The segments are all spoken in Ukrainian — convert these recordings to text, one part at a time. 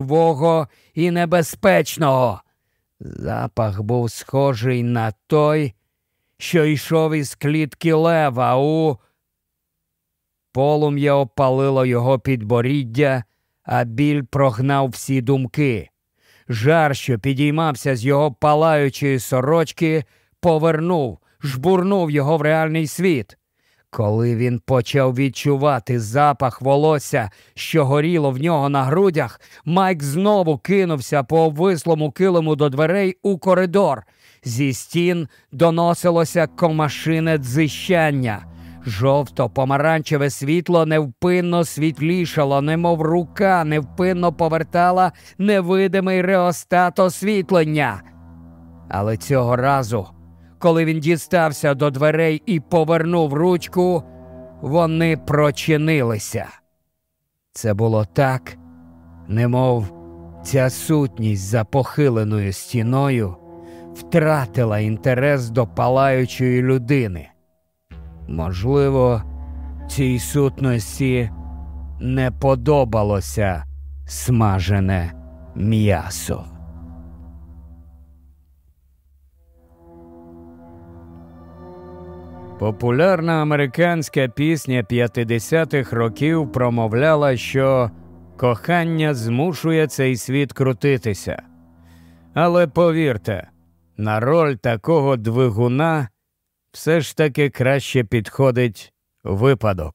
живого і небезпечного. Запах був схожий на той, що йшов із клітки лева у. Полум'я опалило його підборіддя, а біль прогнав всі думки. Жар, що підіймався з його палаючої сорочки, повернув, жбурнув його в реальний світ. Коли він почав відчувати запах волосся, що горіло в нього на грудях, Майк знову кинувся по обвислому килиму до дверей у коридор. Зі стін доносилося комашине дзищання. Жовто-помаранчеве світло невпинно світлішало, немов рука невпинно повертала невидимий реостат освітлення. Але цього разу, коли він дістався до дверей і повернув ручку, вони прочинилися. Це було так, немов ця сутність за похиленою стіною втратила інтерес до палаючої людини. Можливо, цій сутності не подобалося смажене м'ясо. Популярна американська пісня 50-х років промовляла, що кохання змушує цей світ крутитися. Але повірте, на роль такого двигуна все ж таки краще підходить випадок.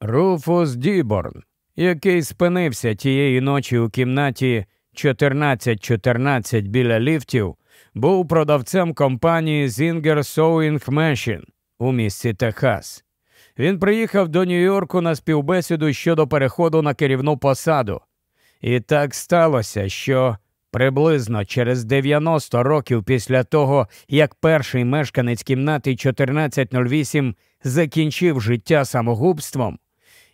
Руфус Діборн, який спинився тієї ночі у кімнаті 1414 біля ліфтів, був продавцем компанії Zinger Sewing Machine у місті Техас. Він приїхав до Нью-Йорку на співбесіду щодо переходу на керівну посаду. І так сталося, що Приблизно через 90 років після того, як перший мешканець кімнати 1408 закінчив життя самогубством,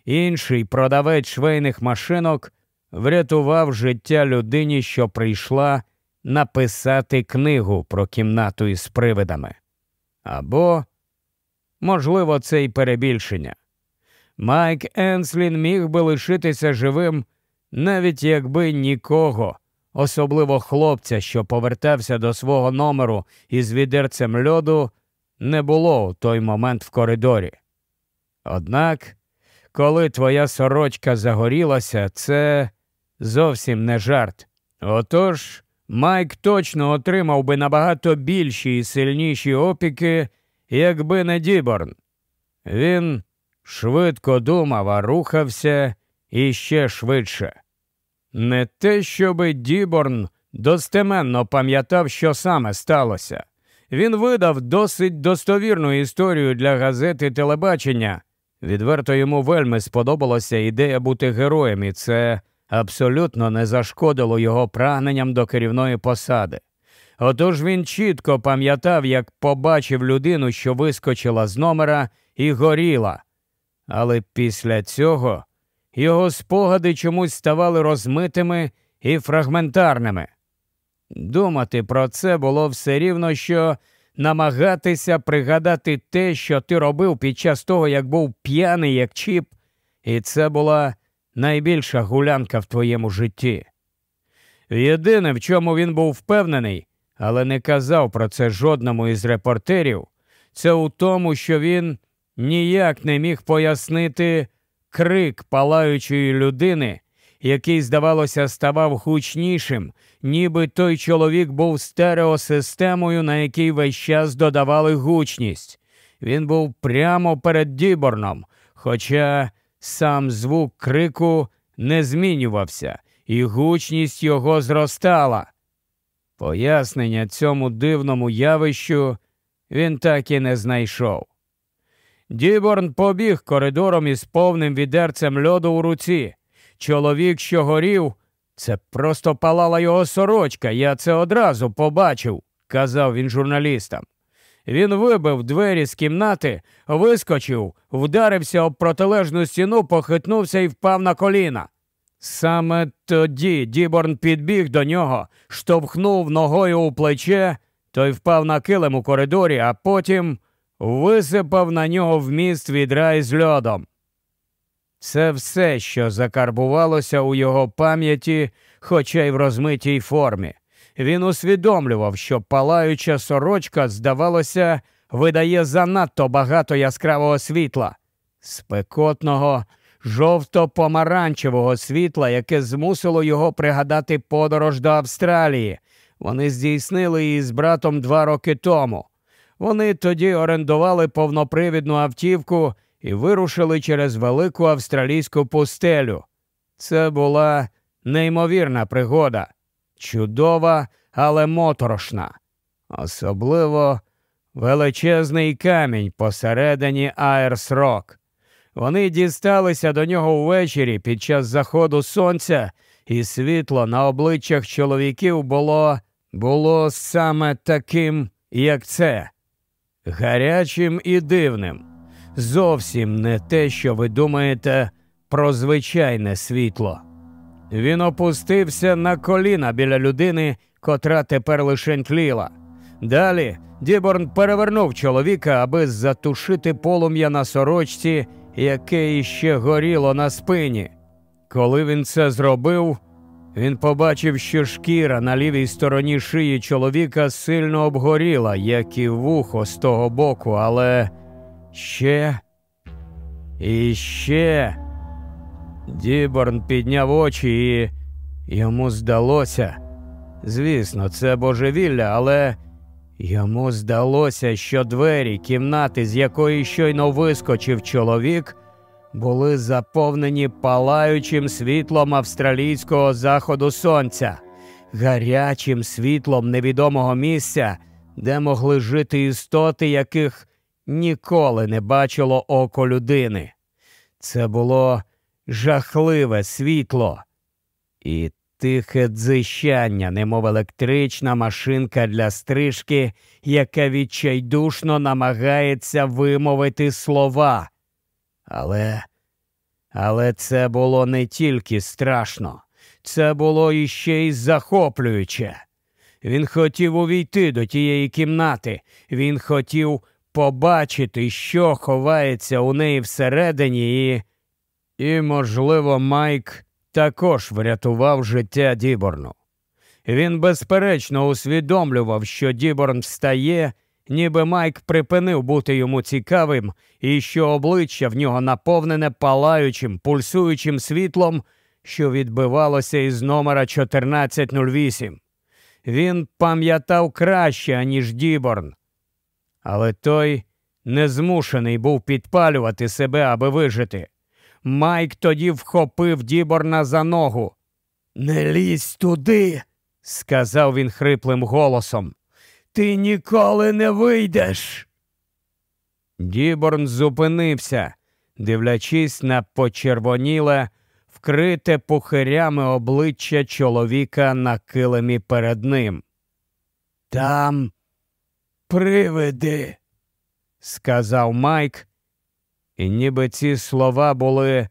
інший продавець швейних машинок врятував життя людині, що прийшла написати книгу про кімнату із привидами. Або, можливо, це й перебільшення. Майк Енслін міг би лишитися живим, навіть якби нікого особливо хлопця, що повертався до свого номеру із відерцем льоду, не було у той момент в коридорі. Однак, коли твоя сорочка загорілася, це зовсім не жарт. Отож, Майк точно отримав би набагато більші і сильніші опіки, якби не Діборн. Він швидко думав, а рухався іще швидше. Не те, щоби Діборн достеменно пам'ятав, що саме сталося. Він видав досить достовірну історію для газети телебачення. Відверто йому вельми сподобалася ідея бути героєм, і це абсолютно не зашкодило його прагненням до керівної посади. Отож він чітко пам'ятав, як побачив людину, що вискочила з номера і горіла. Але після цього його спогади чомусь ставали розмитими і фрагментарними. Думати про це було все рівно, що намагатися пригадати те, що ти робив під час того, як був п'яний, як чіп, і це була найбільша гулянка в твоєму житті. Єдине, в чому він був впевнений, але не казав про це жодному із репортерів, це у тому, що він ніяк не міг пояснити крик палаючої людини, який, здавалося, ставав гучнішим, ніби той чоловік був стереосистемою, на якій весь час додавали гучність. Він був прямо перед Діборном, хоча сам звук крику не змінювався, і гучність його зростала. Пояснення цьому дивному явищу він так і не знайшов. Діборн побіг коридором із повним відерцем льоду у руці. Чоловік, що горів, це просто палала його сорочка, я це одразу побачив, казав він журналістам. Він вибив двері з кімнати, вискочив, вдарився об протилежну стіну, похитнувся і впав на коліна. Саме тоді Діборн підбіг до нього, штовхнув ногою у плече, той впав на килим у коридорі, а потім висипав на нього вміст відра із льодом. Це все, що закарбувалося у його пам'яті, хоча й в розмитій формі. Він усвідомлював, що палаюча сорочка, здавалося, видає занадто багато яскравого світла, спекотного, жовто-помаранчевого світла, яке змусило його пригадати подорож до Австралії. Вони здійснили її з братом два роки тому. Вони тоді орендували повнопривідну автівку і вирушили через велику австралійську пустелю. Це була неймовірна пригода, чудова, але моторошна. Особливо величезний камінь посередині Аерс-Рок. Вони дісталися до нього ввечері під час заходу сонця, і світло на обличчях чоловіків було було саме таким, як це, гарячим і дивним. Зовсім не те, що ви думаєте про звичайне світло. Він опустився на коліна біля людини, котра тепер лише тліла. Далі Діборн перевернув чоловіка, аби затушити полум'я на сорочці, яке іще горіло на спині. Коли він це зробив, він побачив, що шкіра на лівій стороні шиї чоловіка сильно обгоріла, як і вухо з того боку, але ще і ще. Діборн підняв очі, і йому здалося. Звісно, це божевілля, але йому здалося, що двері кімнати, з якої щойно вискочив чоловік, були заповнені палаючим світлом австралійського заходу сонця, гарячим світлом невідомого місця, де могли жити істоти, яких ніколи не бачило око людини. Це було жахливе світло і тихе дзищання, немов електрична машинка для стрижки, яка відчайдушно намагається вимовити слова. Але але це було не тільки страшно, це було іще й захоплююче. Він хотів увійти до тієї кімнати, він хотів побачити, що ховається у неї всередині, і, і, можливо, Майк також врятував життя Діборну. Він безперечно усвідомлював, що Діборн встає ніби Майк припинив бути йому цікавим, і що обличчя в нього наповнене палаючим, пульсуючим світлом, що відбивалося із номера 1408. Він пам'ятав краще, аніж Діборн. Але той не змушений був підпалювати себе, аби вижити. Майк тоді вхопив Діборна за ногу. Не лізь туди, сказав він хриплим голосом. Ти ніколи не вийдеш. Діборн зупинився, дивлячись на почервоніле, вкрите пухирями обличчя чоловіка на килимі перед ним. Там привиди, сказав Майк, і ніби ці слова були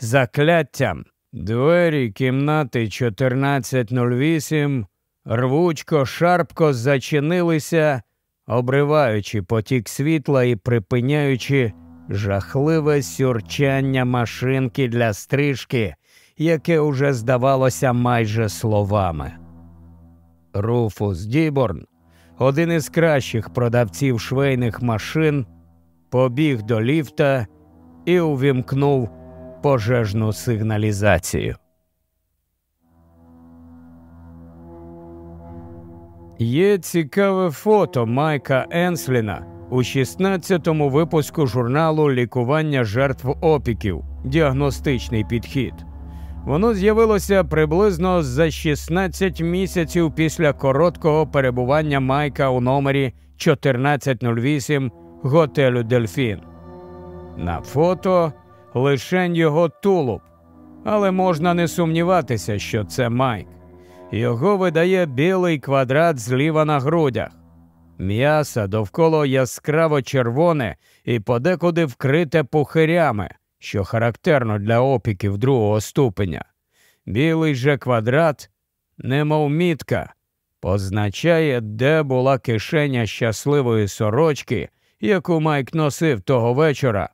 закляттям. Двері кімнати 1408 рвучко, шарпко зачинилися, обриваючи потік світла і припиняючи жахливе сюрчання машинки для стрижки, яке уже здавалося майже словами. Руфус Діборн, один із кращих продавців швейних машин, побіг до ліфта і увімкнув пожежну сигналізацію. Є цікаве фото Майка Енсліна у 16-му випуску журналу Лікування жертв опіків. Діагностичний підхід. Воно з'явилося приблизно за 16 місяців після короткого перебування Майка у номері 1408 готелю Дельфін. На фото лишень його тулуб, але можна не сумніватися, що це Майк. Його видає білий квадрат зліва на грудях. М'ясо довкола яскраво червоне і подекуди вкрите пухирями, що характерно для опіків другого ступеня. Білий же квадрат, немов мітка, позначає, де була кишеня щасливої сорочки, яку Майк носив того вечора,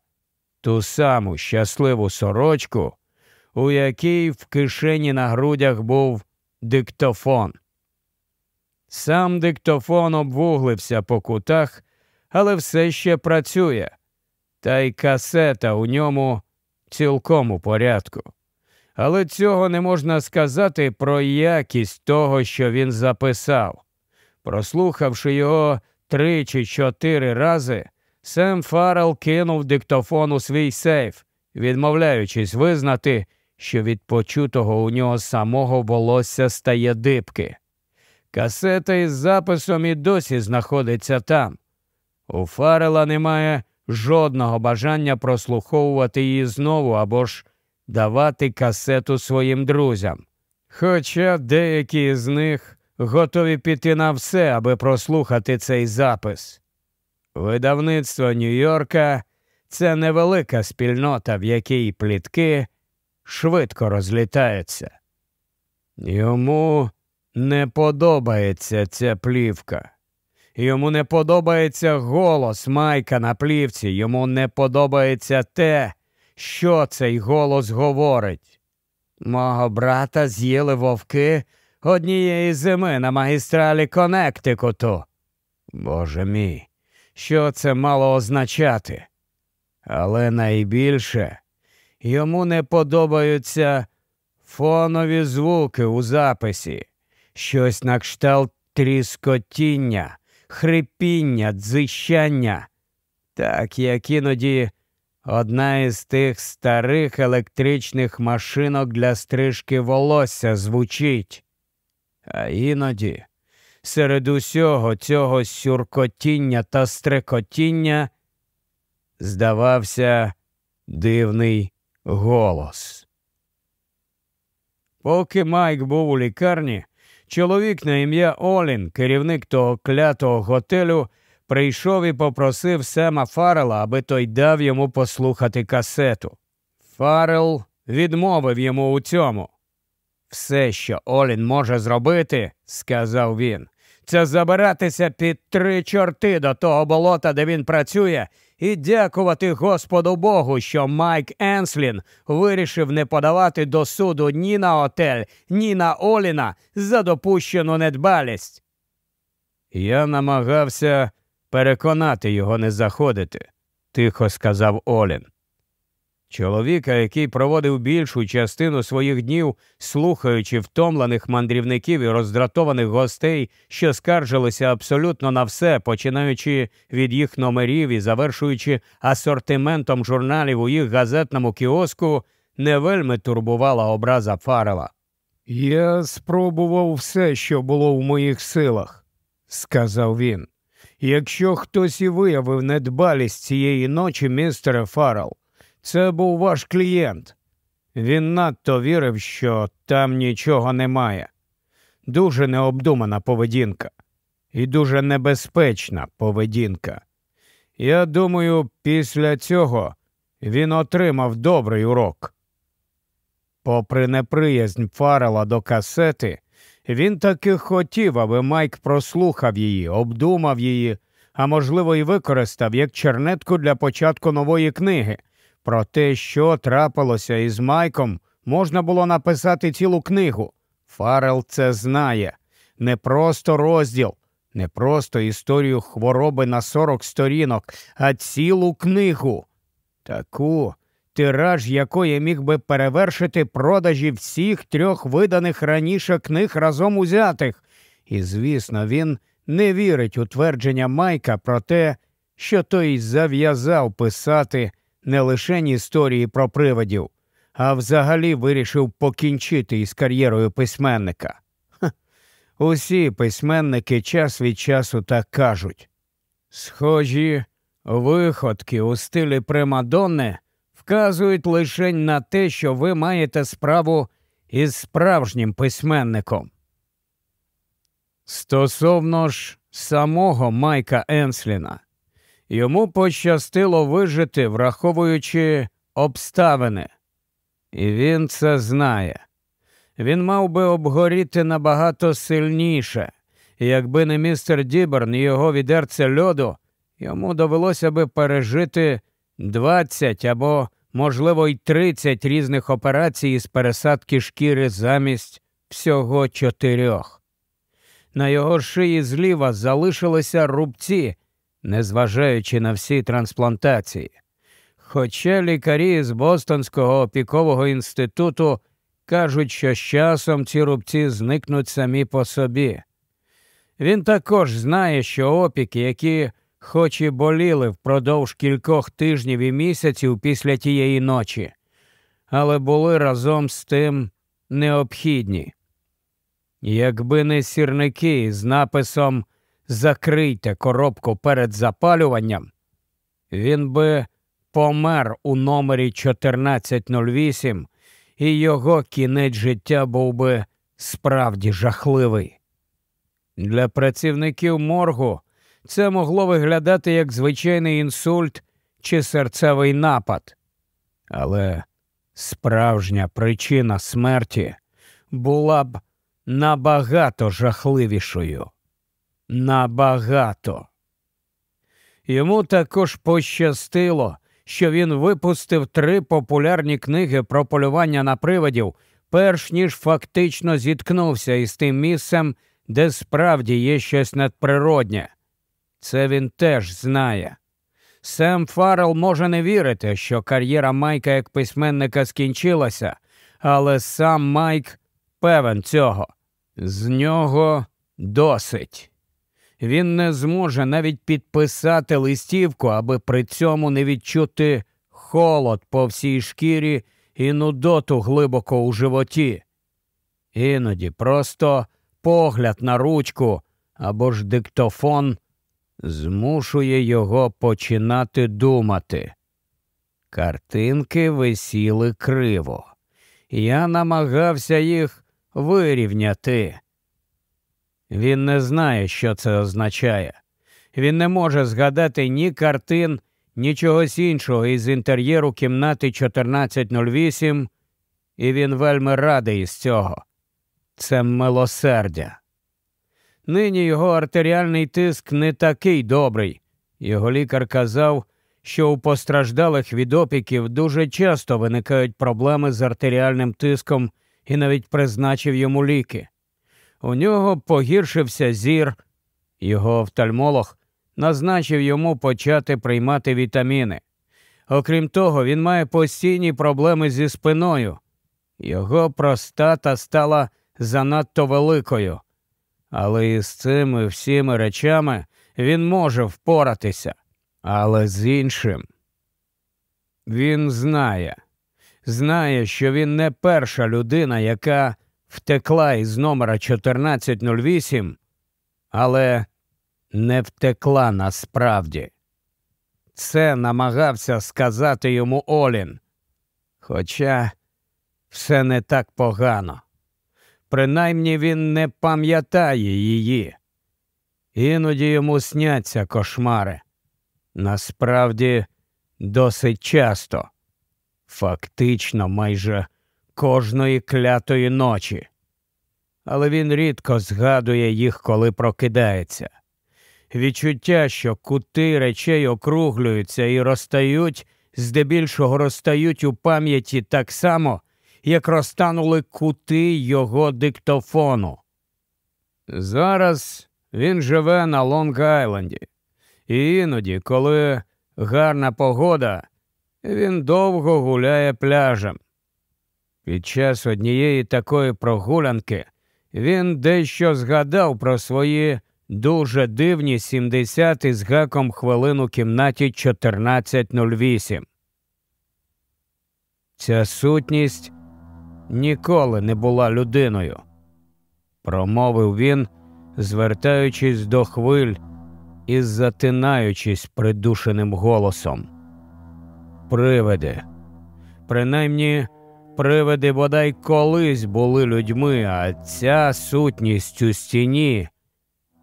ту саму щасливу сорочку, у якій в кишені на грудях був диктофон. Сам диктофон обвуглився по кутах, але все ще працює, та й касета у ньому цілком у порядку. Але цього не можна сказати про якість того, що він записав. Прослухавши його три чи чотири рази, Сем Фаррел кинув диктофон у свій сейф, відмовляючись визнати, що від почутого у нього самого волосся стає дибки. Касета із записом і досі знаходиться там. У Фарела немає жодного бажання прослуховувати її знову або ж давати касету своїм друзям. Хоча деякі з них готові піти на все, аби прослухати цей запис. Видавництво Нью-Йорка це невелика спільнота, в якій плітки швидко розлітаються. Йому не подобається ця плівка. Йому не подобається голос Майка на плівці, йому не подобається те, що цей голос говорить. Мого брата з'їли вовки однієї зими на магістралі Коннектикуту. Боже мій, що це мало означати? Але найбільше йому не подобаються фонові звуки у записі, щось на кшталт тріскотіння, хрипіння, дзищання, так як іноді одна із тих старих електричних машинок для стрижки волосся звучить. А іноді серед усього цього сюркотіння та стрекотіння здавався дивний голос. Поки Майк був у лікарні, чоловік на ім'я Олін, керівник того клятого готелю, прийшов і попросив Сема Фарела, аби той дав йому послухати касету. Фарел відмовив йому у цьому. Все, що Олін може зробити, сказав він, це забиратися під три чорти до того болота, де він працює, і дякувати Господу Богу, що Майк Енслін вирішив не подавати до суду ні на отель, ні на Оліна за допущену недбалість. Я намагався переконати його не заходити, тихо сказав Олін. Чоловіка, який проводив більшу частину своїх днів, слухаючи втомлених мандрівників і роздратованих гостей, що скаржилися абсолютно на все, починаючи від їх номерів і завершуючи асортиментом журналів у їх газетному кіоску, не вельми турбувала образа Фарела. Я спробував все, що було в моїх силах, сказав він. Якщо хтось і виявив недбалість цієї ночі, містере Фаррел, це був ваш клієнт. Він надто вірив, що там нічого немає. Дуже необдумана поведінка і дуже небезпечна поведінка. Я думаю, після цього він отримав добрий урок. Попри неприязнь Фарела до касети, він таки хотів, аби Майк прослухав її, обдумав її, а можливо, і використав як чернетку для початку нової книги. Про те, що трапилося із Майком, можна було написати цілу книгу. Фарел це знає. Не просто розділ, не просто історію хвороби на 40 сторінок, а цілу книгу. Таку, тираж якої міг би перевершити продажі всіх трьох виданих раніше книг разом узятих. І, звісно, він не вірить у твердження Майка про те, що той зав'язав писати не лише історії про привидів, а взагалі вирішив покінчити із кар'єрою письменника. Ха. Усі письменники час від часу так кажуть. Схожі виходки у стилі Примадонни вказують лише на те, що ви маєте справу із справжнім письменником. Стосовно ж самого Майка Енсліна, йому пощастило вижити, враховуючи обставини, і він це знає. Він мав би обгоріти набагато сильніше, якби не містер Діберн і його відерце льоду, йому довелося би пережити 20 або, можливо, й 30 різних операцій з пересадки шкіри замість всього чотирьох. На його шиї зліва залишилися рубці, незважаючи на всі трансплантації. Хоча лікарі з Бостонського опікового інституту кажуть, що з часом ці рубці зникнуть самі по собі. Він також знає, що опіки, які хоч і боліли впродовж кількох тижнів і місяців після тієї ночі, але були разом з тим необхідні. Якби не сірники з написом Закрийте коробку перед запалюванням, він би помер у номері 1408, і його кінець життя був би справді жахливий. Для працівників моргу це могло виглядати як звичайний інсульт чи серцевий напад. Але справжня причина смерті була б набагато жахливішою. Набагато. Йому також пощастило, що він випустив три популярні книги про полювання на привидів, перш ніж фактично зіткнувся із тим місцем, де справді є щось надприроднє. Це він теж знає. Сем Фаррел може не вірити, що кар'єра Майка як письменника скінчилася, але сам Майк певен цього. З нього досить. Він не зможе навіть підписати листівку, аби при цьому не відчути холод по всій шкірі і нудоту глибоко у животі. Іноді просто погляд на ручку або ж диктофон змушує його починати думати. Картинки висіли криво. Я намагався їх вирівняти. Він не знає, що це означає. Він не може згадати ні картин, ні чогось іншого із інтер'єру кімнати 1408, і він вельми радий із цього. Це милосердя. Нині його артеріальний тиск не такий добрий. Його лікар казав, що у постраждалих від опіків дуже часто виникають проблеми з артеріальним тиском і навіть призначив йому ліки. У нього погіршився зір, його офтальмолог назначив йому почати приймати вітаміни. Окрім того, він має постійні проблеми зі спиною. Його простата стала занадто великою. Але із цими всіми речами він може впоратися. Але з іншим він знає, знає, що він не перша людина, яка втекла із номера 1408, але не втекла насправді. Це намагався сказати йому Олін. Хоча все не так погано. Принаймні він не пам'ятає її. Іноді йому сняться кошмари. Насправді, досить часто, фактично, майже кожної клятої ночі. Але він рідко згадує їх, коли прокидається. Відчуття, що кути речей округлюються і розтають, здебільшого розтають у пам'яті так само, як розтанули кути його диктофону. Зараз він живе на Лонг Айленді, і іноді, коли гарна погода, він довго гуляє пляжем. Під час однієї такої прогулянки він дещо згадав про свої дуже дивні 70 із гаком хвилин у кімнаті 1408. Ця сутність ніколи не була людиною, промовив він, звертаючись до хвиль і затинаючись придушеним голосом. Привиди, принаймні, привиди бодай колись були людьми, а ця сутність у стіні,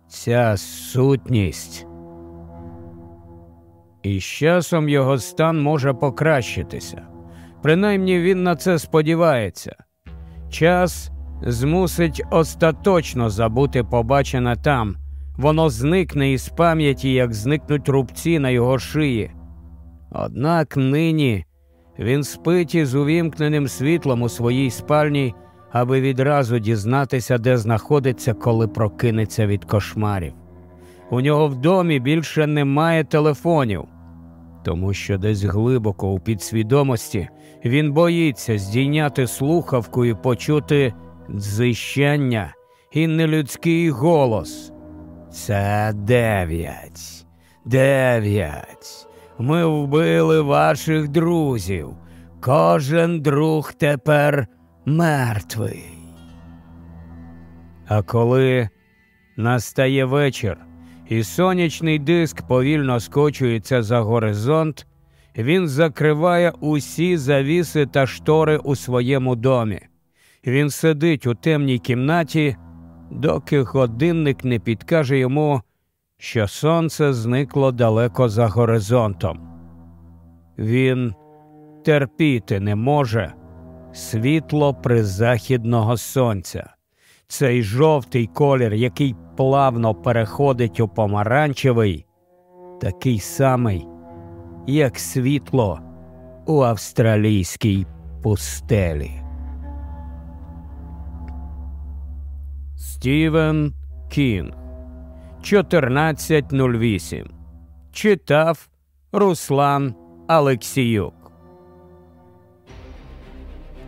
ця сутність. І з часом його стан може покращитися. Принаймні він на це сподівається. Час змусить остаточно забути побачене там, воно зникне із пам'яті, як зникнуть рубці на його шиї. Однак нині він спить із увімкненим світлом у своїй спальні, аби відразу дізнатися, де знаходиться, коли прокинеться від кошмарів. У нього в домі більше немає телефонів, тому що десь глибоко у підсвідомості він боїться здійняти слухавку і почути дзищання і нелюдський голос. Це дев'ять. Дев'ять. Ми вбили ваших друзів. Кожен друг тепер мертвий. А коли настає вечір, і сонячний диск повільно скочується за горизонт, він закриває усі завіси та штори у своєму домі. Він сидить у темній кімнаті, доки годинник не підкаже йому, що сонце зникло далеко за горизонтом. Він терпіти не може світло призахідного сонця. Цей жовтий колір, який плавно переходить у помаранчевий, такий самий, як світло у австралійській пустелі. Стівен Кінг 1408 Читав Руслан Алексіюк.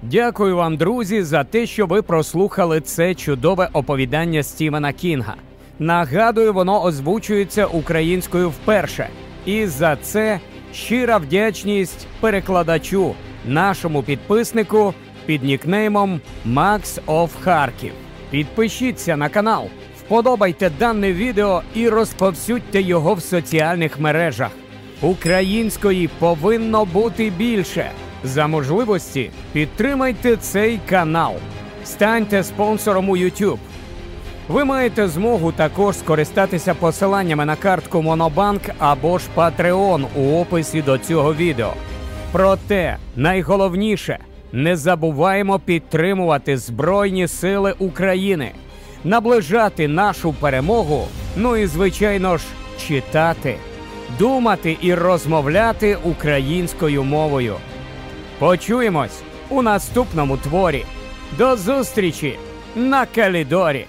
Дякую вам, друзі, за те, що ви прослухали це чудове оповідання Стівена Кінга. Нагадую, воно озвучується українською вперше. І за це щира вдячність перекладачу, нашому підписнику під нікнеймом Max of Харків. Підпишіться на канал, вподобайте дане відео і розповсюдьте його в соціальних мережах. Української повинно бути більше. За можливості підтримайте цей канал, станьте спонсором у YouTube. Ви маєте змогу також скористатися посиланнями на картку Монобанк або ж Patreon у описі до цього відео. Проте найголовніше не забуваємо підтримувати Збройні Сили України, наближати нашу перемогу, ну і, звичайно ж, читати, думати і розмовляти українською мовою. Почуємось у наступному творі. До зустрічі на Калідорі!